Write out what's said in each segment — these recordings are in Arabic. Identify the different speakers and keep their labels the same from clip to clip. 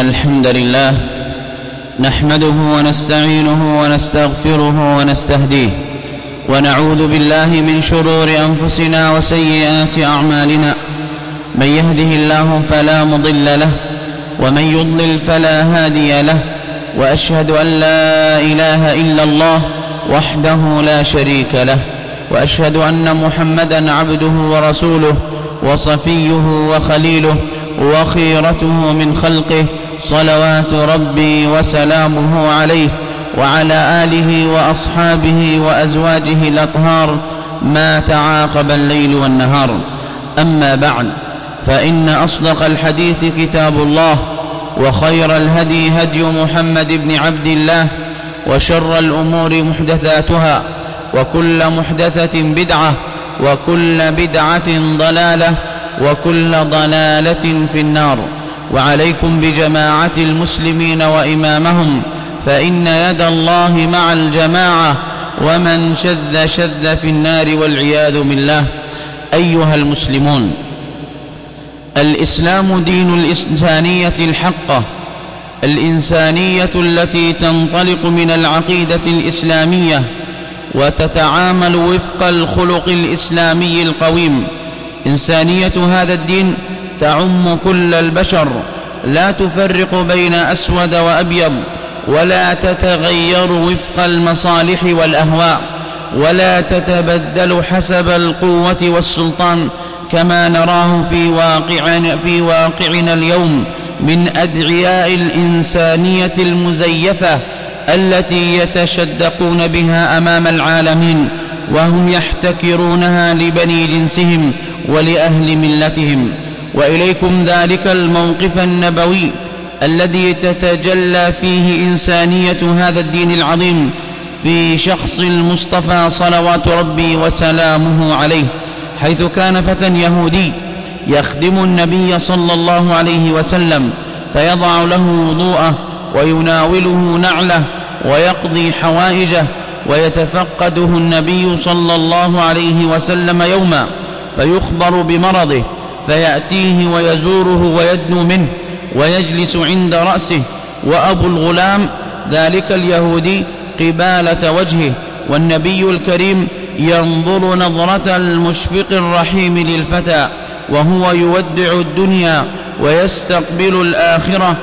Speaker 1: الحمد لله نحمده ونستعينه ونستغفره ونستهديه ونعوذ بالله من شرور أنفسنا وسيئات أعمالنا من يهده الله فلا مضل له ومن يضلل فلا هادي له وأشهد أن لا إله إلا الله وحده لا شريك له وأشهد أن محمدا عبده ورسوله وصفيه وخليله وخيرته من خلقه صلوات ربي وسلامه عليه وعلى آله وأصحابه وأزواجه الأطهار ما تعاقب الليل والنهار أما بعد فإن أصدق الحديث كتاب الله وخير الهدي هدي محمد بن عبد الله وشر الأمور محدثاتها وكل محدثة بدعة وكل بدعة ضلالة وكل ضلالة في النار وعليكم بجماعة المسلمين وإمامهم فإن يد الله مع الجماعة ومن شذ شذ في النار والعياذ بالله أيها المسلمون الإسلام دين الإنسانية الحقة الإنسانية التي تنطلق من العقيدة الإسلامية وتتعامل وفق الخلق الإسلامي القويم إنسانية هذا الدين تعم كل البشر لا تفرق بين أسود وأبيض ولا تتغير وفق المصالح والأهواء ولا تتبدل حسب القوة والسلطان كما نراه في واقعنا, في واقعنا اليوم من أدعياء الإنسانية المزيفة التي يتشدقون بها أمام العالمين وهم يحتكرونها لبني جنسهم ولأهل ملتهم وإليكم ذلك الموقف النبوي الذي تتجلى فيه إنسانية هذا الدين العظيم في شخص المصطفى صلوات ربي وسلامه عليه حيث كان فتى يهودي يخدم النبي صلى الله عليه وسلم فيضع له وضوءه ويناوله نعله ويقضي حوائجه ويتفقده النبي صلى الله عليه وسلم يوما فيخبر بمرضه فيأتيه ويزوره ويدنو منه ويجلس عند رأسه وأبو الغلام ذلك اليهودي قبالة وجهه والنبي الكريم ينظر نظرة المشفق الرحيم للفتى وهو يودع الدنيا ويستقبل الآخرة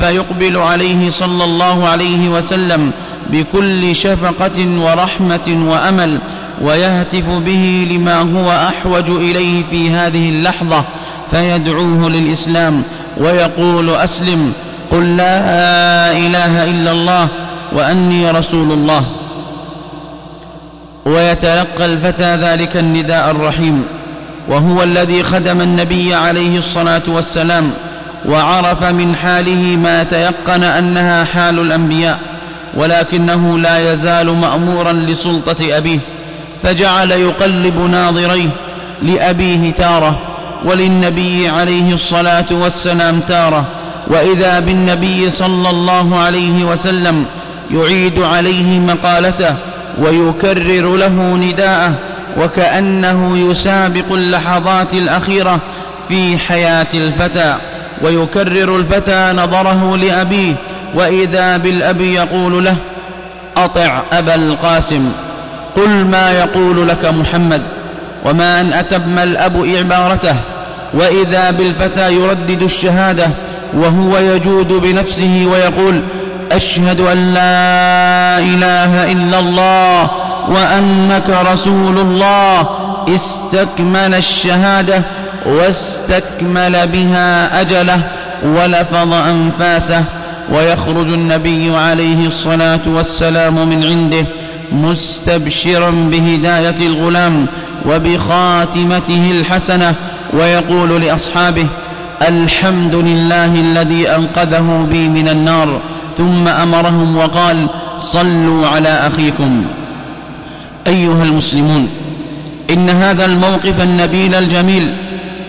Speaker 1: فيقبل عليه صلى الله عليه وسلم بكل شفقة ورحمة وأمل ويهتف به لما هو أحوج إليه في هذه اللحظة فيدعوه للإسلام ويقول أسلم قل لا إله إلا الله وأني رسول الله ويتلقى الفتى ذلك النداء الرحيم وهو الذي خدم النبي عليه الصلاة والسلام وعرف من حاله ما تيقن أنها حال الأنبياء ولكنه لا يزال مأمورا لسلطة أبيه فجعل يقلب ناظريه لأبيه تارة وللنبي عليه الصلاة والسلام تارة وإذا بالنبي صلى الله عليه وسلم يعيد عليه مقالته ويكرر له نداءه وكأنه يسابق اللحظات الأخيرة في حياة الفتى ويكرر الفتى نظره لأبيه وإذا بالأب يقول له أطع أبا القاسم قل ما يقول لك محمد وما أن أتم الأب إعبارته وإذا بالفتى يردد الشهادة وهو يجود بنفسه ويقول أشهد أن لا إله إلا الله وأنك رسول الله استكمل الشهادة واستكمل بها أجله ولفظ أنفاسه ويخرج النبي عليه الصلاة والسلام من عنده مستبشرا بهداية الغلام وبخاتمته الحسنة ويقول لأصحابه الحمد لله الذي أنقذه بي من النار ثم أمرهم وقال صلوا على أخيكم أيها المسلمون إن هذا الموقف النبيل الجميل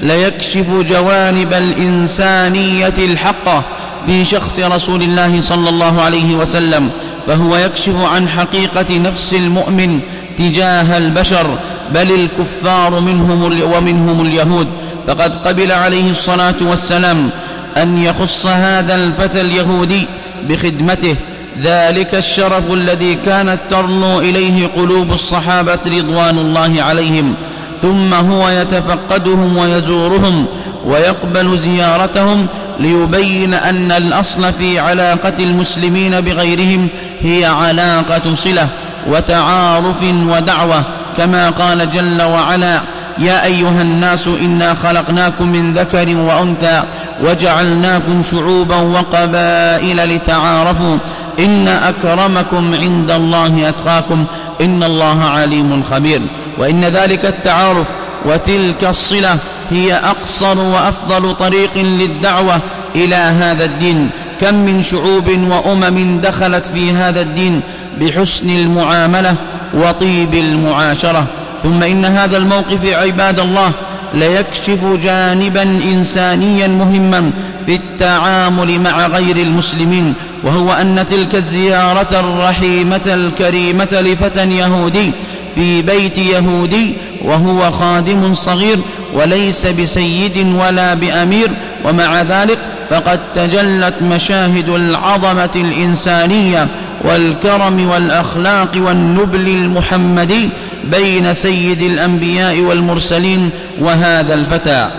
Speaker 1: ليكشف جوانب الإنسانية الحقة في شخص رسول الله صلى الله عليه وسلم فهو يكشف عن حقيقة نفس المؤمن تجاه البشر بل الكفار منهم ومنهم اليهود فقد قبل عليه الصلاة والسلام أن يخص هذا الفتى اليهودي بخدمته ذلك الشرف الذي كانت ترنو إليه قلوب الصحابة رضوان الله عليهم ثم هو يتفقدهم ويزورهم ويقبل زيارتهم ليبين أن الأصل في علاقة المسلمين بغيرهم هي علاقة صلة وتعارف ودعوة كما قال جل وعلا يا أيها الناس إنا خلقناكم من ذكر وأنثى وجعلناكم شعوبا وقبائل لتعارفوا إن أكرمكم عند الله أتقاكم إن الله عليم خبير وإن ذلك التعارف وتلك الصلة هي أقصر وأفضل طريق للدعوة إلى هذا الدين كم من شعوب وأمم دخلت في هذا الدين بحسن المعاملة وطيب المعاشرة ثم إن هذا الموقف عباد الله ليكشف جانبا إنسانيا مهما في التعامل مع غير المسلمين وهو أن تلك الزيارة الرحيمة الكريمة لفتى يهودي في بيت يهودي وهو خادم صغير وليس بسيد ولا بامير ومع ذلك فقد تجلت مشاهد العظمه الانسانيه والكرم والاخلاق والنبل المحمدي بين سيد الانبياء والمرسلين وهذا الفتى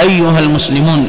Speaker 1: ايها المسلمون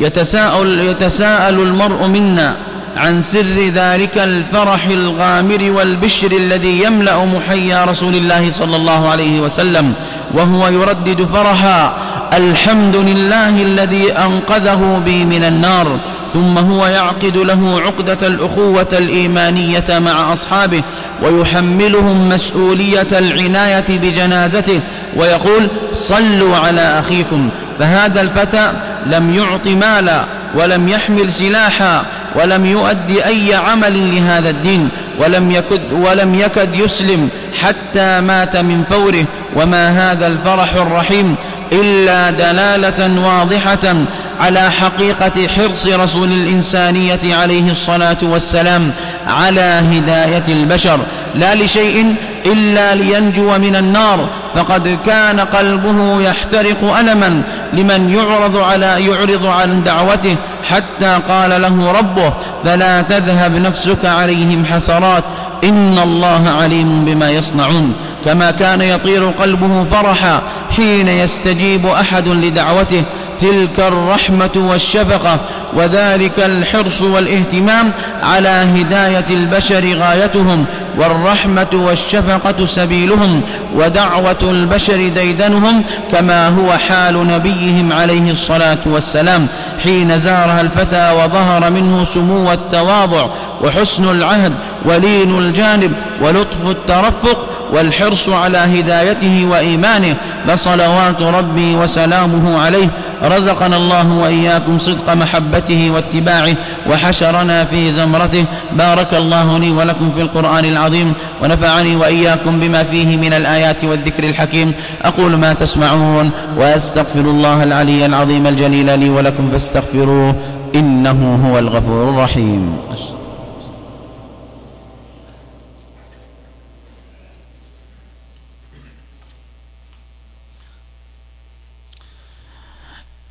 Speaker 1: يتساءل, يتساءل المرء منا عن سر ذلك الفرح الغامر والبشر الذي يملأ محيا رسول الله صلى الله عليه وسلم وهو يردد فرحا الحمد لله الذي أنقذه بي من النار ثم هو يعقد له عقدة الأخوة الإيمانية مع أصحابه ويحملهم مسؤولية العناية بجنازته ويقول صلوا على أخيكم فهذا الفتى لم يعط مالا ولم يحمل سلاحا ولم يؤد أي عمل لهذا الدين ولم يكد, ولم يكد يسلم حتى مات من فوره وما هذا الفرح الرحيم إلا دلالة واضحة على حقيقة حرص رسول الإنسانية عليه الصلاة والسلام على هداية البشر لا لشيء إلا لينجو من النار فقد كان قلبه يحترق ألما لمن يعرض على يعرض عن دعوته حتى قال له ربه فلا تذهب نفسك عليهم حسرات إن الله عليم بما يصنعون كما كان يطير قلبه فرحا حين يستجيب أحد لدعوته تلك الرحمة والشفقة وذلك الحرص والاهتمام على هداية البشر غايتهم والرحمة والشفقة سبيلهم ودعوة البشر ديدنهم كما هو حال نبيهم عليه الصلاة والسلام حين زارها الفتى وظهر منه سمو التواضع وحسن العهد ولين الجانب ولطف الترفق والحرص على هدايته وإيمانه فصلوات ربي وسلامه عليه رزقنا الله وإياكم صدق محبته واتباعه وحشرنا في زمرته بارك الله لي ولكم في القرآن العظيم ونفعني وإياكم بما فيه من الآيات والذكر الحكيم أقول ما تسمعون وأستغفر الله العلي العظيم الجليل لي ولكم فاستغفروه إنه هو الغفور الرحيم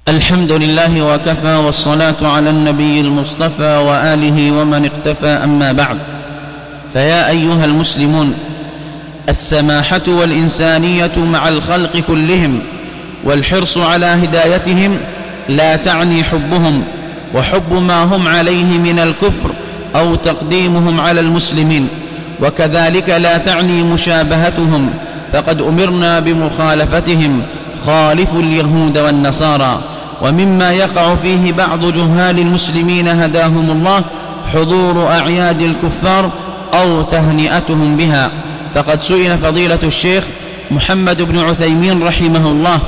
Speaker 1: الحمد لله وكفى والصلاة على النبي المصطفى وآله ومن اقتفى أما بعد فيا أيها المسلمون السماحة والإنسانية مع الخلق كلهم والحرص على هدايتهم لا تعني حبهم وحب ما هم عليه من الكفر أو تقديمهم على المسلمين وكذلك لا تعني مشابهتهم فقد أمرنا بمخالفتهم خالفوا اليهود والنصارى ومما يقع فيه بعض جهال المسلمين هداهم الله حضور أعياد الكفار أو تهنئتهم بها فقد سئل فضيلة الشيخ محمد بن عثيمين رحمه الله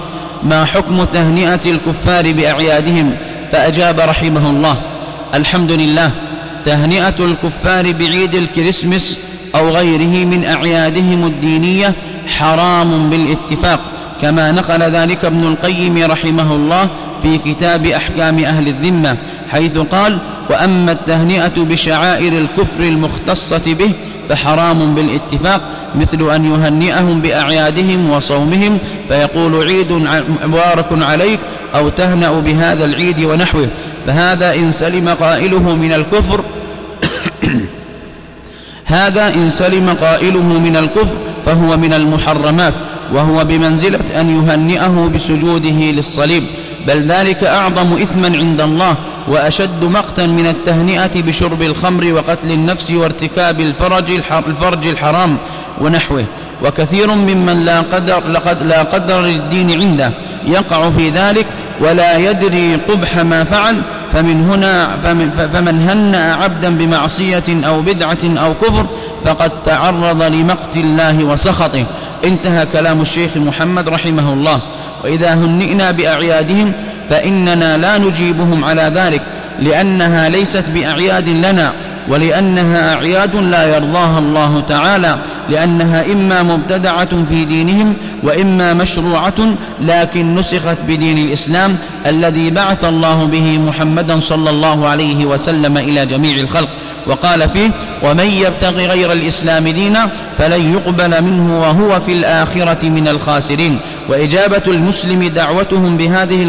Speaker 1: ما حكم تهنئة الكفار بأعيادهم فأجاب رحمه الله الحمد لله تهنئة الكفار بعيد الكريسمس أو غيره من أعيادهم الدينية حرام بالاتفاق كما نقل ذلك ابن القيم رحمه الله في كتاب أحكام أهل الذمة حيث قال وأما التهنئة بشعائر الكفر المختصة به فحرام بالاتفاق مثل أن يهنئهم بأعيادهم وصومهم فيقول عيد مبارك عليك أو تهنأ بهذا العيد ونحوه فهذا إن سلم قائله من الكفر هذا إن سلم قائله من الكفر فهو من المحرمات وهو بمنزلة أن يهنئه بسجوده للصليب بل ذلك أعظم إثما عند الله وأشد مقتا من التهنئة بشرب الخمر وقتل النفس وارتكاب الفرج, الفرج الحرام ونحوه وكثير ممن لا قدر, لقد لا قدر للدين عنده يقع في ذلك ولا يدري قبح ما فعل فمن هنا فمن, فمن هنأ عبدا بمعصية أو بدعة أو كفر فقد تعرض لمقت الله وسخطه انتهى كلام الشيخ محمد رحمه الله وإذا هنئنا بأعيادهم فإننا لا نجيبهم على ذلك لأنها ليست بأعياد لنا ولأنها أعياد لا يرضاها الله تعالى لأنها إما مبتدعة في دينهم وإما مشروعة لكن نسخت بدين الإسلام الذي بعث الله به محمدا صلى الله عليه وسلم إلى جميع الخلق وقال فيه ومن يبتغي غير الإسلام دينا فلن يقبل منه وهو في الآخرة من الخاسرين وإجابة المسلم دعوتهم بهذه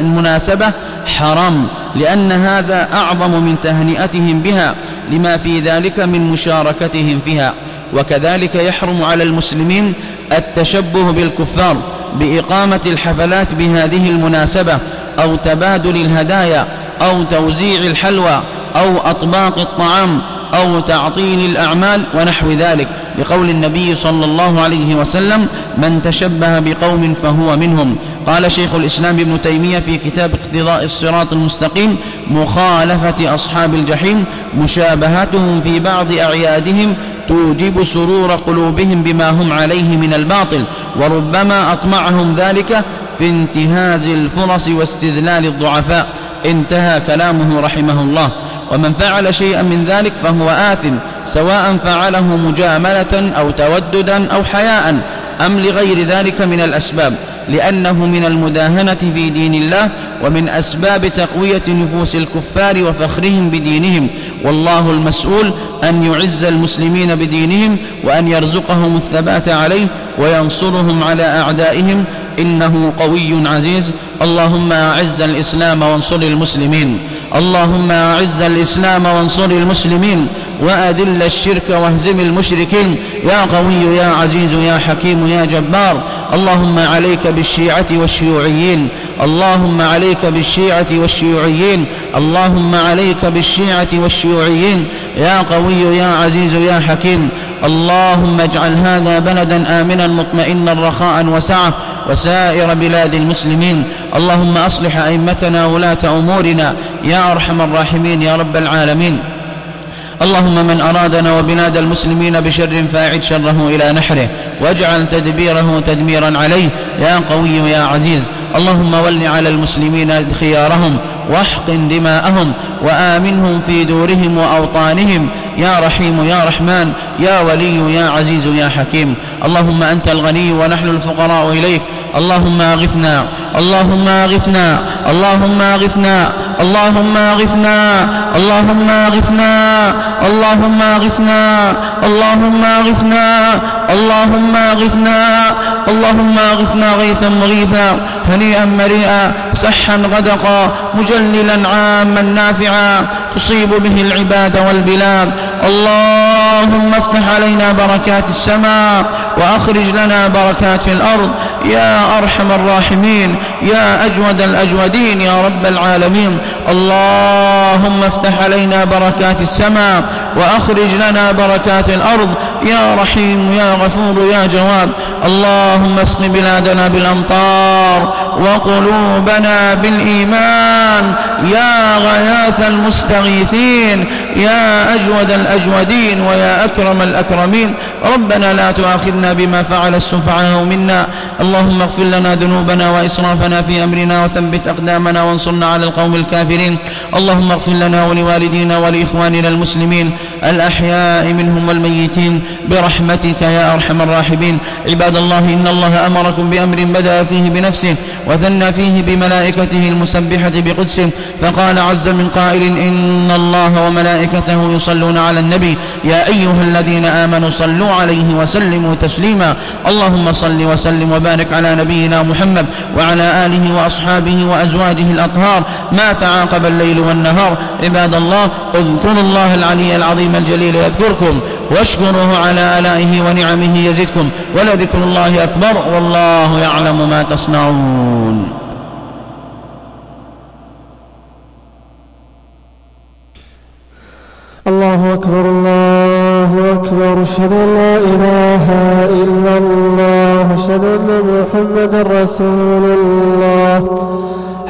Speaker 1: المناسبة حرام لأن هذا أعظم من تهنئتهم بها لما في ذلك من مشاركتهم فيها وكذلك يحرم على المسلمين التشبه بالكفار بإقامة الحفلات بهذه المناسبة أو تبادل الهدايا أو توزيع الحلوى أو أطباق الطعام أو تعطيل الأعمال ونحو ذلك لقول النبي صلى الله عليه وسلم من تشبه بقوم فهو منهم قال شيخ الإسلام ابن تيمية في كتاب اقتضاء الصراط المستقيم مخالفة أصحاب الجحيم مشابهتهم في بعض أعيادهم توجب سرور قلوبهم بما هم عليه من الباطل وربما أطمعهم ذلك في انتهاز الفرص واستذلال الضعفاء انتهى كلامه رحمه الله ومن فعل شيئا من ذلك فهو آثم سواء فعله مجاملة أو توددا أو حياء أم لغير ذلك من الأسباب لأنه من المداهنة في دين الله ومن أسباب تقوية نفوس الكفار وفخرهم بدينهم والله المسؤول أن يعز المسلمين بدينهم وأن يرزقهم الثبات عليه وينصرهم على أعدائهم إنه قوي عزيز اللهم أعز الإسلام وانصر المسلمين اللهم أعز الإسلام وانصر المسلمين وأذل الشرك واهزم المشركين يا قوي يا عزيز يا حكيم يا جبار اللهم عليك بالشيعة والشيوعيين اللهم عليك بالشيعة والشيوعيين اللهم عليك بالشيعة والشيوعيين يا قوي يا عزيز يا حكيم اللهم اجعل هذا بلدا آمنا مطمئنا رخاء وسعة وسائر بلاد المسلمين اللهم أصلح أئمتنا ولاة أمورنا يا أرحم الراحمين يا رب العالمين اللهم من أرادنا وبلاد المسلمين بشر فاعد شره إلى نحره واجعل تدبيره تدميرا عليه يا قوي يا عزيز اللهم ول على المسلمين خيارهم واحقن دماءهم وآمنهم في دورهم وأوطانهم يا رحيم يا رحمن يا ولي يا عزيز يا حكيم اللهم أنت الغني ونحن الفقراء إليك اللهم أغثنا اللهم أغثنا اللهم أغثنا اللهم اغثنا اللهم اغثنا اللهم اغثنا اللهم اغثنا اللهم اغثنا اللهم اغثنا غيثا مغيثا هنيئا مريئا صحا غدقا مجللا عاما نافعا تصيب به العباد والبلاد اللهم افتح علينا بركات السماء وأخرج لنا بركات الأرض يا أرحم الراحمين يا أجود الأجودين يا رب العالمين اللهم افتح علينا بركات السماء وأخرج لنا بركات الأرض يا رحيم يا غفور يا جواب اللهم اسق بلادنا بالأمطار وقلوبنا بالإيمان يا غياث المستغيثين يا أجود الأجودين ويا أكرم الأكرمين ربنا لا تؤاخذنا بما فعل السفعاء منا اللهم اغفر لنا ذنوبنا وإسرافنا في أمرنا وثبت أقدامنا وانصرنا على القوم الكافرين اللهم اغفر لنا ولوالدينا ولإخواننا المسلمين الأحياء منهم والميتين برحمتك يا أرحم الراحمين عباد الله إن الله أمركم بأمر بدأ فيه بنفسه وثنى فيه بملائكته المسبحة بقدسه فقال عز من قائل إن الله وملائكته يصلون على النبي يا أيها الذين آمنوا صلوا عليه وسلموا تسليما اللهم صل وسلم وبارك على نبينا محمد وعلى آله وأصحابه وأزواجه الأطهار ما تعاقب الليل والنهار عباد الله اذكروا الله العلي العظيم العظيم الجليل يذكركم واشكروه على آلائه ونعمه يزدكم ولذكر الله أكبر والله يعلم ما تصنعون الله أكبر الله أكبر اشهد أن لا إله إلا الله اشهد أن محمدا رسول الله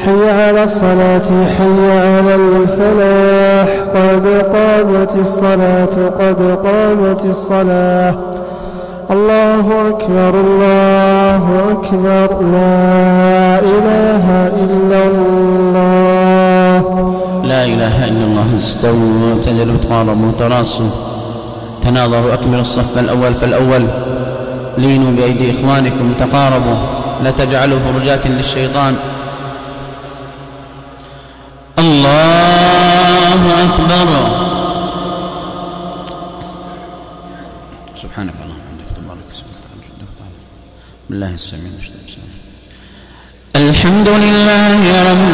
Speaker 1: حي على الصلاة حي على الفلاح قد قامت الصلاة قد قامت الصلاة الله أكبر الله أكبر لا إله إلا الله لا إله إلا الله استووا تجلوا تقاربوا تراصوا تناظروا أكملوا الصف الأول فالأول لينوا بأيدي إخوانكم تقاربوا لا تجعلوا فرجات للشيطان بسم الله السميع الحمد لله رب